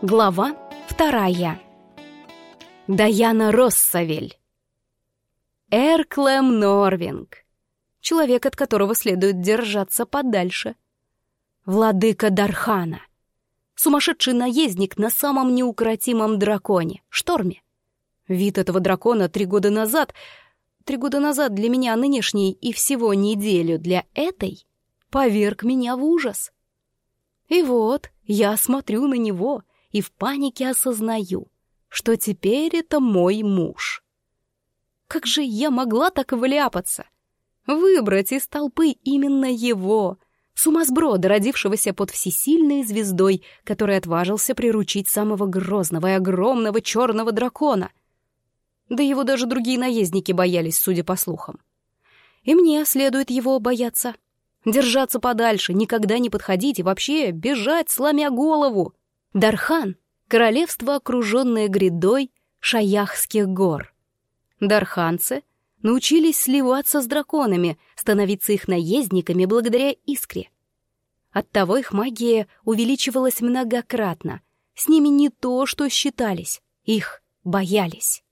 Глава вторая. Даяна Россавель. Эрклем Норвинг. Человек, от которого следует держаться подальше. Владыка Дархана. Сумасшедший наездник на самом неукротимом драконе, Шторме. Вид этого дракона три года назад... Три года назад для меня нынешний и всего неделю для этой поверг меня в ужас. И вот я смотрю на него — и в панике осознаю, что теперь это мой муж. Как же я могла так вляпаться? Выбрать из толпы именно его, сумасброда, родившегося под всесильной звездой, который отважился приручить самого грозного и огромного черного дракона. Да его даже другие наездники боялись, судя по слухам. И мне следует его бояться. Держаться подальше, никогда не подходить и вообще бежать, сломя голову. Дархан — королевство, окруженное грядой Шаяхских гор. Дарханцы научились сливаться с драконами, становиться их наездниками благодаря искре. Оттого их магия увеличивалась многократно. С ними не то, что считались, их боялись.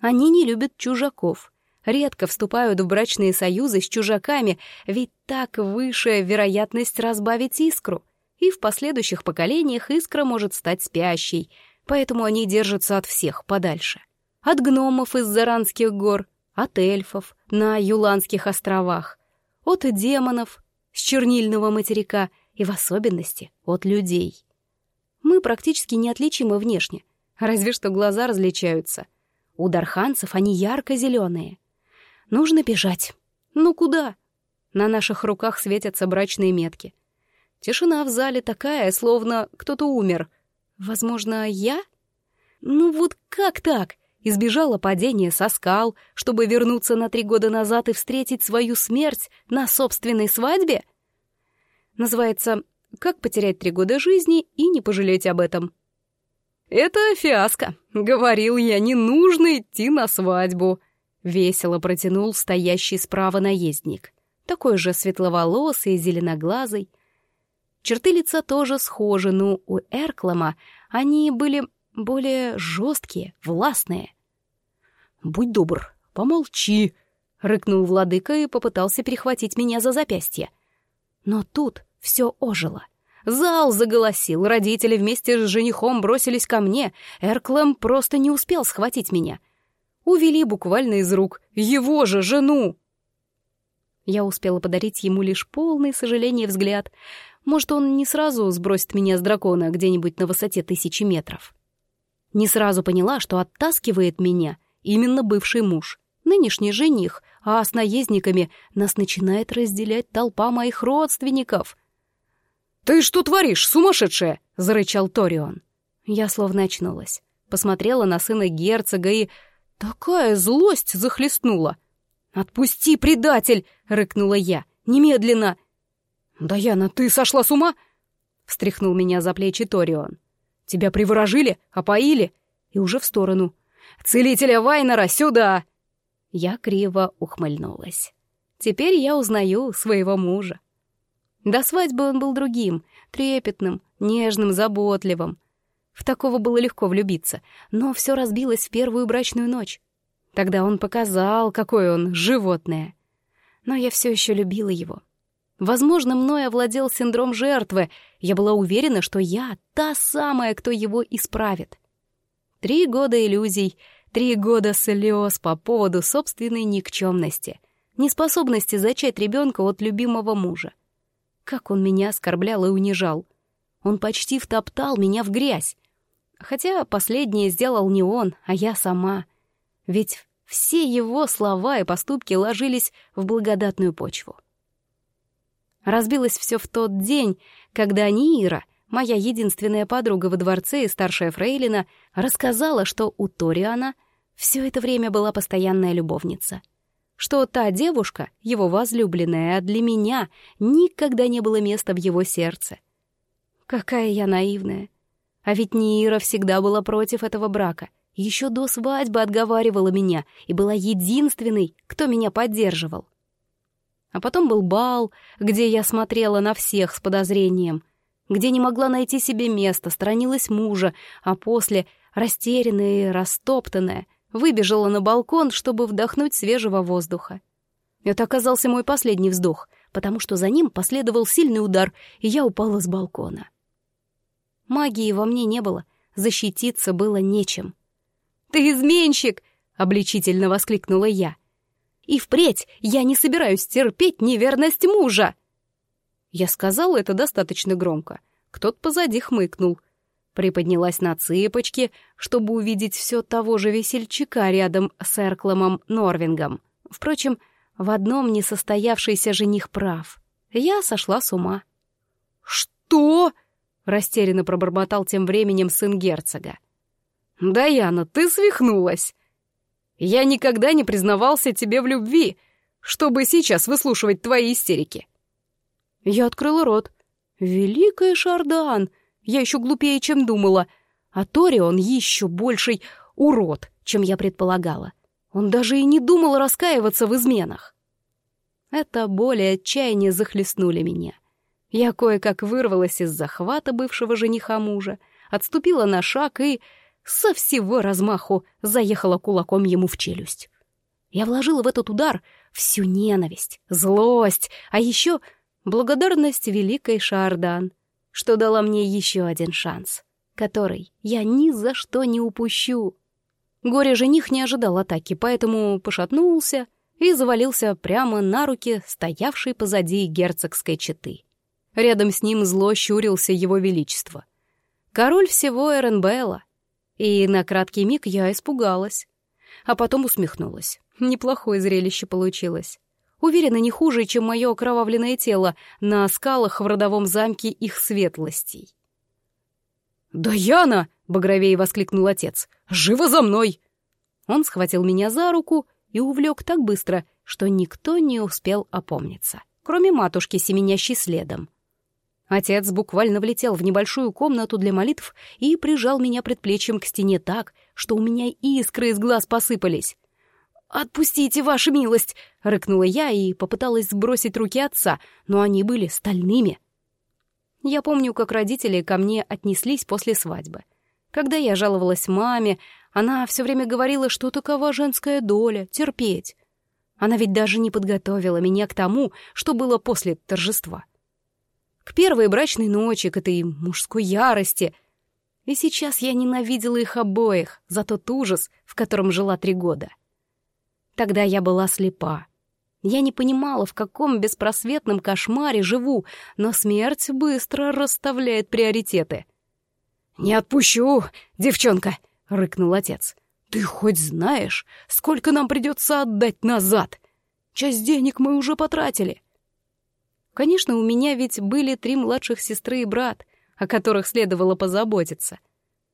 Они не любят чужаков, редко вступают в брачные союзы с чужаками, ведь так высшая вероятность разбавить искру — и в последующих поколениях искра может стать спящей, поэтому они держатся от всех подальше. От гномов из Заранских гор, от эльфов на Юланских островах, от демонов с чернильного материка и в особенности от людей. Мы практически неотличимы внешне, разве что глаза различаются. У дарханцев они ярко-зеленые. Нужно бежать. Ну куда? На наших руках светятся брачные метки — Тишина в зале такая, словно кто-то умер. Возможно, я? Ну вот как так? Избежала падения со скал, чтобы вернуться на три года назад и встретить свою смерть на собственной свадьбе? Называется «Как потерять три года жизни и не пожалеть об этом». «Это фиаско. Говорил я, не нужно идти на свадьбу», — весело протянул стоящий справа наездник. Такой же светловолосый и зеленоглазый, Черты лица тоже схожи, но у Эрклама они были более жесткие, властные. «Будь добр, помолчи», — рыкнул владыка и попытался перехватить меня за запястье. Но тут все ожило. Зал заголосил, родители вместе с женихом бросились ко мне. Эрклэм просто не успел схватить меня. Увели буквально из рук его же жену. Я успела подарить ему лишь полный сожаление взгляд. Может, он не сразу сбросит меня с дракона где-нибудь на высоте тысячи метров. Не сразу поняла, что оттаскивает меня именно бывший муж, нынешний жених, а с наездниками нас начинает разделять толпа моих родственников. «Ты что творишь, сумасшедшая?» — зарычал Торион. Я словно очнулась, посмотрела на сына герцога и... Такая злость захлестнула. «Отпусти, предатель!» — рыкнула я. «Немедленно!» «Даяна, ты сошла с ума?» — встряхнул меня за плечи Торион. «Тебя приворожили, опоили?» И уже в сторону. «Целителя Вайнера, сюда!» Я криво ухмыльнулась. Теперь я узнаю своего мужа. До свадьбы он был другим, трепетным, нежным, заботливым. В такого было легко влюбиться, но все разбилось в первую брачную ночь. Тогда он показал, какое он животное. Но я все еще любила его. Возможно, мной овладел синдром жертвы. Я была уверена, что я та самая, кто его исправит. Три года иллюзий, три года слез по поводу собственной никчемности, неспособности зачать ребенка от любимого мужа. Как он меня оскорблял и унижал. Он почти втоптал меня в грязь. Хотя последнее сделал не он, а я сама. Ведь все его слова и поступки ложились в благодатную почву. Разбилось все в тот день, когда Нира, моя единственная подруга во дворце и старшая фрейлина, рассказала, что у Ториана все это время была постоянная любовница. Что та девушка, его возлюбленная, а для меня никогда не было места в его сердце. Какая я наивная. А ведь Нира всегда была против этого брака. Еще до свадьбы отговаривала меня и была единственной, кто меня поддерживал. А потом был бал, где я смотрела на всех с подозрением. где не могла найти себе места, сторонилась мужа, а после, растерянная и растоптанная, выбежала на балкон, чтобы вдохнуть свежего воздуха. Это оказался мой последний вздох, потому что за ним последовал сильный удар, и я упала с балкона. Магии во мне не было, защититься было нечем. «Ты изменщик!» — обличительно воскликнула я. «И впредь я не собираюсь терпеть неверность мужа!» Я сказала это достаточно громко. Кто-то позади хмыкнул. Приподнялась на цыпочки, чтобы увидеть все того же весельчака рядом с Эркломом Норвингом. Впрочем, в одном несостоявшийся жених прав. Я сошла с ума. «Что?» — растерянно пробормотал тем временем сын герцога. «Даяна, ты свихнулась! Я никогда не признавался тебе в любви, чтобы сейчас выслушивать твои истерики». Я открыла рот. «Великая Шардан! Я еще глупее, чем думала. А Торион еще больший урод, чем я предполагала. Он даже и не думал раскаиваться в изменах. Это боль и отчаяние захлестнули меня. Я кое-как вырвалась из захвата бывшего жениха мужа, отступила на шаг и со всего размаху заехала кулаком ему в челюсть. Я вложила в этот удар всю ненависть, злость, а еще благодарность великой Шардан, что дала мне еще один шанс, который я ни за что не упущу. Горе-жених не ожидал атаки, поэтому пошатнулся и завалился прямо на руки стоявшей позади герцогской четы. Рядом с ним зло щурился его величество. Король всего Эренбелла. И на краткий миг я испугалась. А потом усмехнулась. Неплохое зрелище получилось. Уверена, не хуже, чем мое окровавленное тело на скалах в родовом замке их светлостей. «Даяна!» — багровее воскликнул отец. «Живо за мной!» Он схватил меня за руку и увлек так быстро, что никто не успел опомниться, кроме матушки, семенящей следом. Отец буквально влетел в небольшую комнату для молитв и прижал меня предплечьем к стене так, что у меня искры из глаз посыпались. «Отпустите, ваша милость!» — рыкнула я и попыталась сбросить руки отца, но они были стальными. Я помню, как родители ко мне отнеслись после свадьбы. Когда я жаловалась маме, она все время говорила, что такова женская доля — терпеть. Она ведь даже не подготовила меня к тому, что было после торжества. К первой брачной ночи, к этой мужской ярости. И сейчас я ненавидела их обоих за тот ужас, в котором жила три года. — Тогда я была слепа. Я не понимала, в каком беспросветном кошмаре живу, но смерть быстро расставляет приоритеты. «Не отпущу, девчонка!» — рыкнул отец. «Ты хоть знаешь, сколько нам придется отдать назад? Часть денег мы уже потратили». Конечно, у меня ведь были три младших сестры и брат, о которых следовало позаботиться.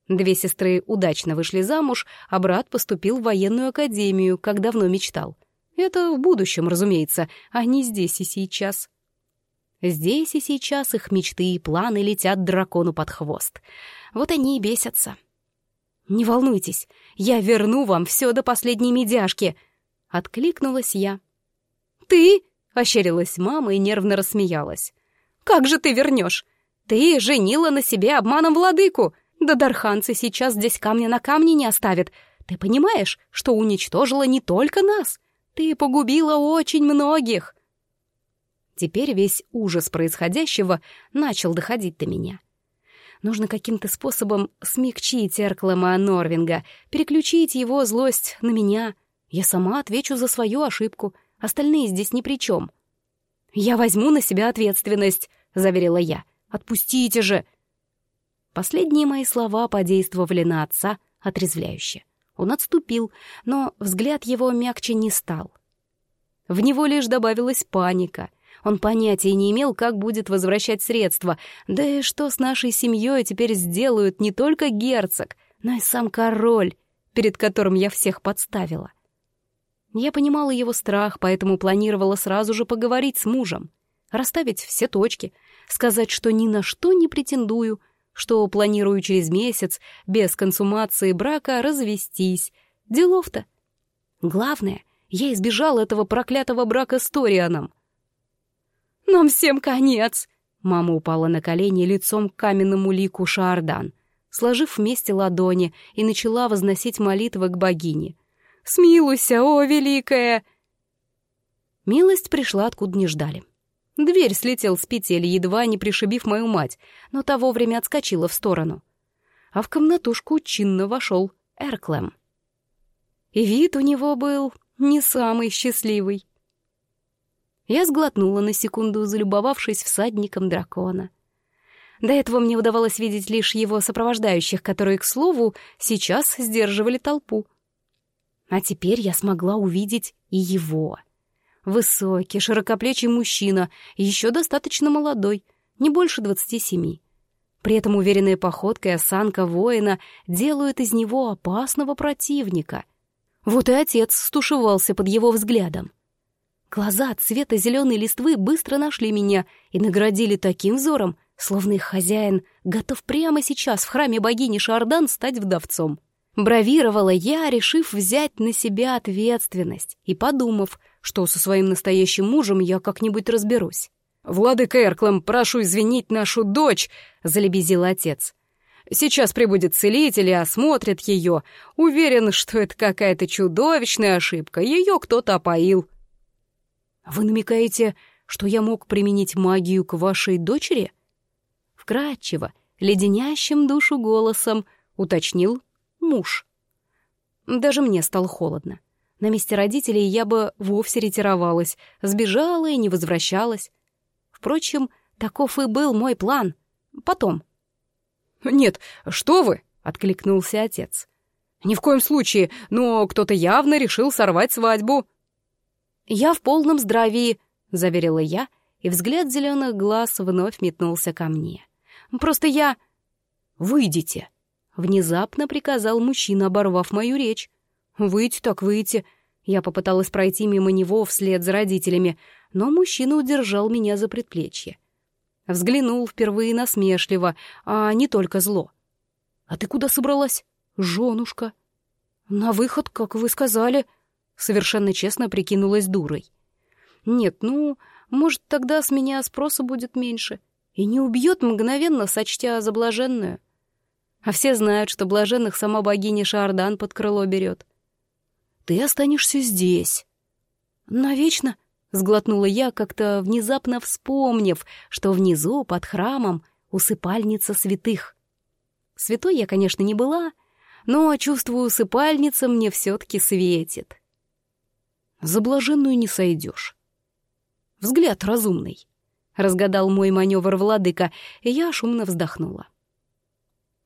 Две сестры удачно вышли замуж, а брат поступил в военную академию, как давно мечтал. Это в будущем, разумеется, а не здесь и сейчас. Здесь и сейчас их мечты и планы летят дракону под хвост. Вот они и бесятся. «Не волнуйтесь, я верну вам все до последней медяшки!» — откликнулась я. «Ты?» — ощерилась мама и нервно рассмеялась. «Как же ты вернешь? Ты женила на себе обманом владыку! Да дарханцы сейчас здесь камня на камне не оставят. Ты понимаешь, что уничтожила не только нас? Ты погубила очень многих. Теперь весь ужас происходящего начал доходить до меня. Нужно каким-то способом смягчить Эрклема Норвинга, переключить его злость на меня. Я сама отвечу за свою ошибку. Остальные здесь ни при чем. «Я возьму на себя ответственность», — заверила я. «Отпустите же!» Последние мои слова подействовали на отца отрезвляюще. Он отступил, но взгляд его мягче не стал. В него лишь добавилась паника. Он понятия не имел, как будет возвращать средства, да и что с нашей семьей теперь сделают не только герцог, но и сам король, перед которым я всех подставила. Я понимала его страх, поэтому планировала сразу же поговорить с мужем, расставить все точки, сказать, что ни на что не претендую — что планирую через месяц, без консумации брака, развестись. Делов-то. Главное, я избежал этого проклятого брака с Торианом. «Нам всем конец!» Мама упала на колени лицом к каменному лику Шаардан, сложив вместе ладони, и начала возносить молитвы к богине. «Смилуйся, о, великая!» Милость пришла, откуда не ждали. Дверь слетел с петель, едва не пришибив мою мать, но та вовремя отскочила в сторону. А в комнатушку чинно вошел Эрклем. И вид у него был не самый счастливый. Я сглотнула на секунду, залюбовавшись всадником дракона. До этого мне удавалось видеть лишь его сопровождающих, которые, к слову, сейчас сдерживали толпу. А теперь я смогла увидеть и его. Высокий, широкоплечий мужчина, еще достаточно молодой, не больше двадцати семи. При этом уверенная походка и осанка воина делают из него опасного противника. Вот и отец стушевался под его взглядом. Глаза цвета зеленой листвы быстро нашли меня и наградили таким взором, словно их хозяин готов прямо сейчас в храме богини Шардан стать вдовцом. Бравировала я, решив взять на себя ответственность и подумав, что со своим настоящим мужем я как-нибудь разберусь. «Владыка Эрклем, прошу извинить нашу дочь», — залебезил отец. «Сейчас прибудет целитель и осмотрит ее. Уверен, что это какая-то чудовищная ошибка. Ее кто-то опоил». «Вы намекаете, что я мог применить магию к вашей дочери?» Вкратчиво, леденящим душу голосом уточнил муж. Даже мне стало холодно. На месте родителей я бы вовсе ретировалась, сбежала и не возвращалась. Впрочем, таков и был мой план. Потом. «Нет, что вы!» — откликнулся отец. «Ни в коем случае, но кто-то явно решил сорвать свадьбу». «Я в полном здравии», — заверила я, и взгляд зеленых глаз вновь метнулся ко мне. «Просто я...» «Выйдите», — внезапно приказал мужчина, оборвав мою речь. «Выйти так выйти». Я попыталась пройти мимо него вслед за родителями, но мужчина удержал меня за предплечье. Взглянул впервые насмешливо, а не только зло. «А ты куда собралась, женушка?» «На выход, как вы сказали», совершенно честно прикинулась дурой. Нет, ну, может, тогда с меня спроса будет меньше. И не убьет мгновенно, сочтя за блаженную. А все знают, что блаженных сама богиня Шардан под крыло берет. Ты останешься здесь. Навечно, сглотнула я, как-то внезапно вспомнив, что внизу, под храмом, усыпальница святых. Святой я, конечно, не была, но, чувствую, усыпальница мне все-таки светит. За блаженную не сойдешь. Взгляд разумный. Разгадал мой маневр владыка, и я шумно вздохнула.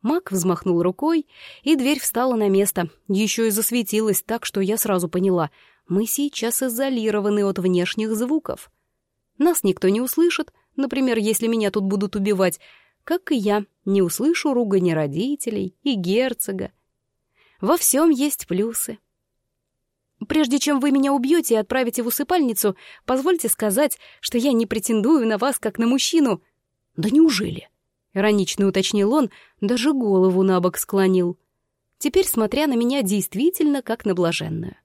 Маг взмахнул рукой, и дверь встала на место, еще и засветилась так, что я сразу поняла, мы сейчас изолированы от внешних звуков. Нас никто не услышит, например, если меня тут будут убивать, как и я не услышу ругани родителей и герцога. Во всем есть плюсы. Прежде чем вы меня убьете и отправите в усыпальницу, позвольте сказать, что я не претендую на вас как на мужчину». «Да неужели?» — иронично уточнил он, даже голову на бок склонил. Теперь, смотря на меня, действительно как на блаженную.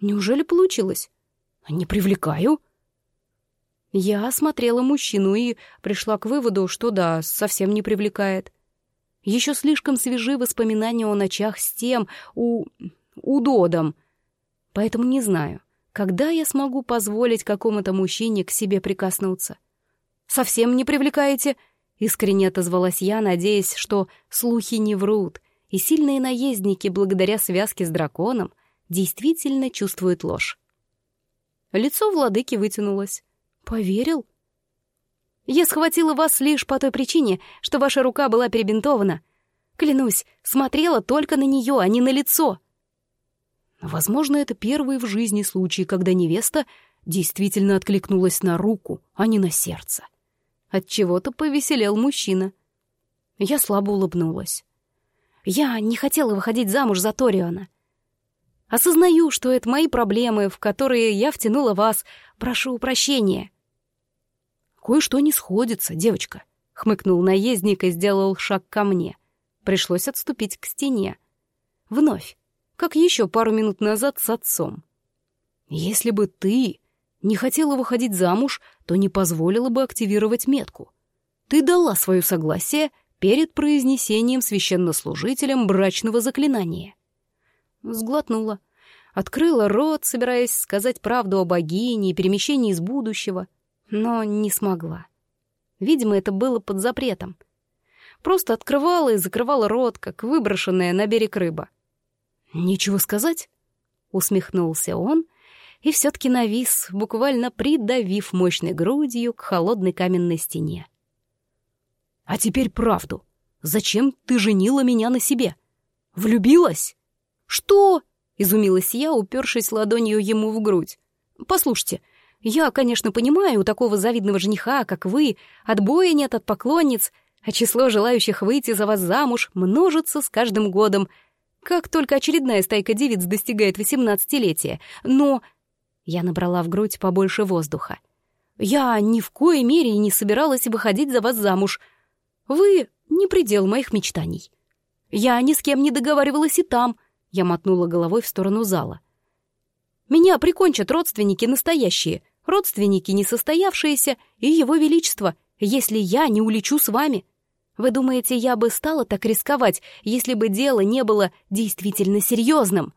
«Неужели получилось?» «Не привлекаю». Я осмотрела мужчину и пришла к выводу, что да, совсем не привлекает. Еще слишком свежи воспоминания о ночах с тем, у... удодом — поэтому не знаю, когда я смогу позволить какому-то мужчине к себе прикоснуться. «Совсем не привлекаете?» — искренне отозвалась я, надеясь, что слухи не врут, и сильные наездники, благодаря связке с драконом, действительно чувствуют ложь. Лицо владыки вытянулось. «Поверил?» «Я схватила вас лишь по той причине, что ваша рука была перебинтована. Клянусь, смотрела только на нее, а не на лицо». Возможно, это первый в жизни случай, когда невеста действительно откликнулась на руку, а не на сердце. От чего-то повеселел мужчина. Я слабо улыбнулась. Я не хотела выходить замуж за Ториона. Осознаю, что это мои проблемы, в которые я втянула вас. Прошу прощения. Кое-что не сходится, девочка, хмыкнул наездник и сделал шаг ко мне. Пришлось отступить к стене. Вновь как еще пару минут назад с отцом. Если бы ты Не хотела выходить замуж, то не позволила бы активировать метку. Ты дала свое согласие перед произнесением священнослужителем брачного заклинания. Сглотнула. Открыла рот, собираясь сказать правду о богине и перемещении из будущего, но не смогла. Видимо, это было под запретом. Просто открывала и закрывала рот, как выброшенная на берег рыба. «Нечего сказать?» — усмехнулся он и все-таки навис, буквально придавив мощной грудью к холодной каменной стене. «А теперь правду. Зачем ты женила меня на себе? Влюбилась?» «Что?» — изумилась я, упершись ладонью ему в грудь. «Послушайте, я, конечно, понимаю, у такого завидного жениха, как вы, отбоя нет от поклонниц, а число желающих выйти за вас замуж множится с каждым годом, как только очередная стайка девиц достигает восемнадцатилетия. Но я набрала в грудь побольше воздуха. Я ни в коей мере и не собиралась выходить за вас замуж. Вы — не предел моих мечтаний. Я ни с кем не договаривалась и там. Я мотнула головой в сторону зала. Меня прикончат родственники настоящие, родственники несостоявшиеся и его величество, если я не улечу с вами. Вы думаете, я бы стала так рисковать, если бы дело не было действительно серьезным?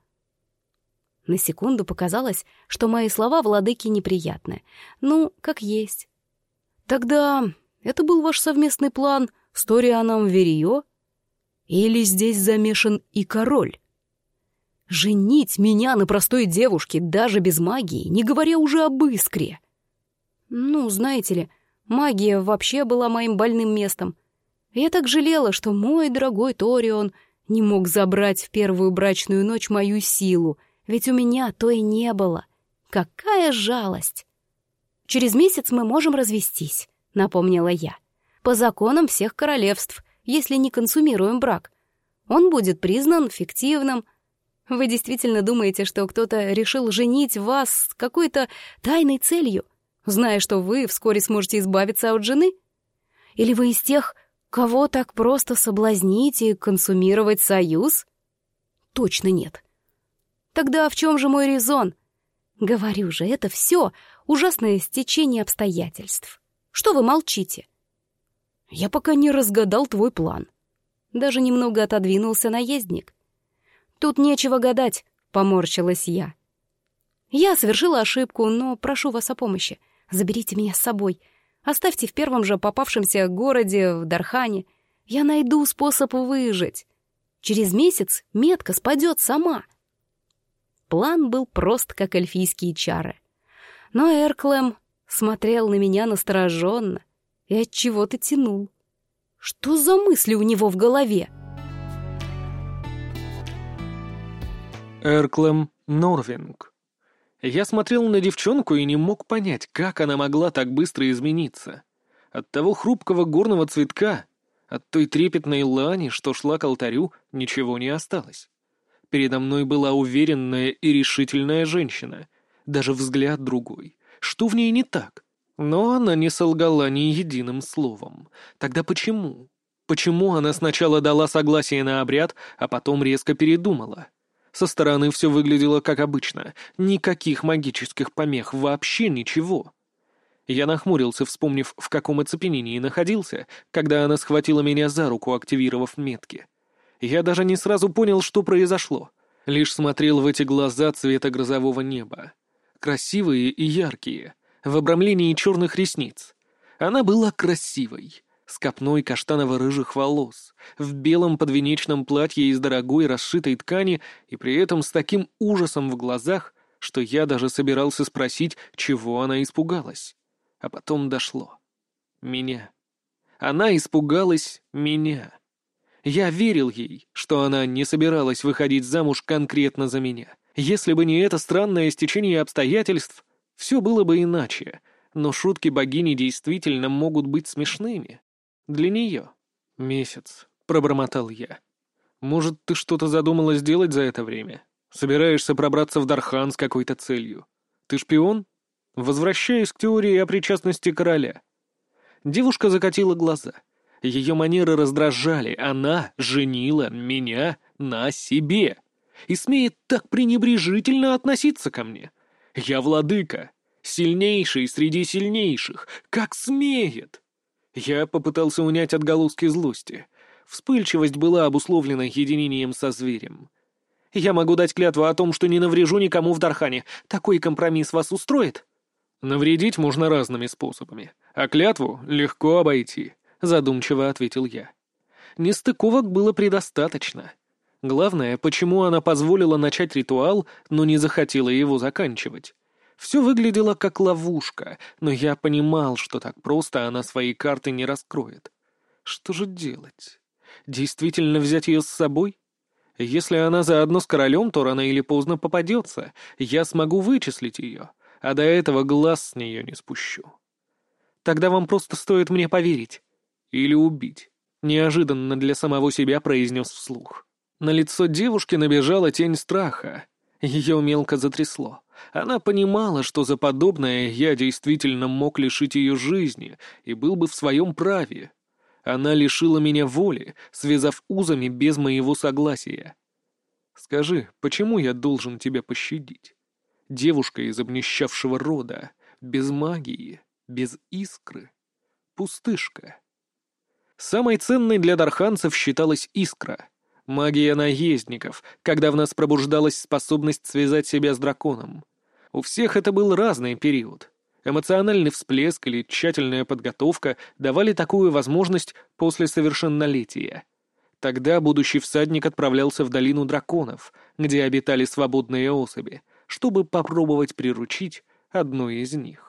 На секунду показалось, что мои слова владыки неприятны. Ну, как есть. Тогда это был ваш совместный план с Торианом Верио? Или здесь замешан и король? Женить меня на простой девушке, даже без магии, не говоря уже об искре. Ну, знаете ли, магия вообще была моим больным местом. Я так жалела, что мой дорогой Торион не мог забрать в первую брачную ночь мою силу, ведь у меня то и не было. Какая жалость! Через месяц мы можем развестись, напомнила я. По законам всех королевств, если не консумируем брак. Он будет признан фиктивным, вы действительно думаете, что кто-то решил женить вас с какой-то тайной целью, зная, что вы вскоре сможете избавиться от жены? Или вы из тех, кого так просто соблазнить и консумировать союз? Точно нет. Тогда в чем же мой резон? Говорю же, это все ужасное стечение обстоятельств. Что вы молчите? Я пока не разгадал твой план. Даже немного отодвинулся наездник. «Тут нечего гадать», — поморщилась я. «Я совершила ошибку, но прошу вас о помощи. Заберите меня с собой. Оставьте в первом же попавшемся городе, в Дархане. Я найду способ выжить. Через месяц метка спадет сама». План был прост, как эльфийские чары. Но Эрклем смотрел на меня настороженно и от чего-то тянул. Что за мысли у него в голове? Эрклем Норвинг. Я смотрел на девчонку и не мог понять, как она могла так быстро измениться. От того хрупкого горного цветка, от той трепетной лани, что шла к алтарю, ничего не осталось. Передо мной была уверенная и решительная женщина, даже взгляд другой. Что в ней не так? Но она не солгала ни единым словом. Тогда почему? Почему она сначала дала согласие на обряд, а потом резко передумала? Со стороны все выглядело как обычно. Никаких магических помех, вообще ничего. Я нахмурился, вспомнив, в каком оцепенении находился, когда она схватила меня за руку, активировав метки. Я даже не сразу понял, что произошло. Лишь смотрел в эти глаза цвета грозового неба. Красивые и яркие, в обрамлении черных ресниц. Она была красивой с копной каштаново-рыжих волос, в белом подвенечном платье из дорогой расшитой ткани и при этом с таким ужасом в глазах, что я даже собирался спросить, чего она испугалась. А потом дошло. Меня. Она испугалась меня. Я верил ей, что она не собиралась выходить замуж конкретно за меня. Если бы не это странное стечение обстоятельств, все было бы иначе, но шутки богини действительно могут быть смешными. Для нее. Месяц, пробормотал я. Может, ты что-то задумала сделать за это время? Собираешься пробраться в Дархан с какой-то целью? Ты шпион? Возвращаясь к теории о причастности короля. Девушка закатила глаза. Ее манеры раздражали. Она женила меня на себе. И смеет так пренебрежительно относиться ко мне. Я владыка. Сильнейший среди сильнейших! Как смеет! Я попытался унять отголоски злости. Вспыльчивость была обусловлена единением со зверем. Я могу дать клятву о том, что не наврежу никому в Дархане. Такой компромисс вас устроит? Навредить можно разными способами, а клятву легко обойти, задумчиво ответил я. Нестыковок было предостаточно. Главное, почему она позволила начать ритуал, но не захотела его заканчивать. Все выглядело как ловушка, но я понимал, что так просто она свои карты не раскроет. Что же делать? Действительно взять ее с собой? Если она заодно с королем, то рано или поздно попадется. Я смогу вычислить ее, а до этого глаз с нее не спущу. Тогда вам просто стоит мне поверить. Или убить. Неожиданно для самого себя произнес вслух. На лицо девушки набежала тень страха. Ее мелко затрясло. Она понимала, что за подобное я действительно мог лишить ее жизни и был бы в своем праве. Она лишила меня воли, связав узами без моего согласия. Скажи, почему я должен тебя пощадить? Девушка из обнищавшего рода, без магии, без искры, пустышка. Самой ценной для дарханцев считалась искра — Магия наездников, когда в нас пробуждалась способность связать себя с драконом. У всех это был разный период. Эмоциональный всплеск или тщательная подготовка давали такую возможность после совершеннолетия. Тогда будущий всадник отправлялся в долину драконов, где обитали свободные особи, чтобы попробовать приручить одну из них.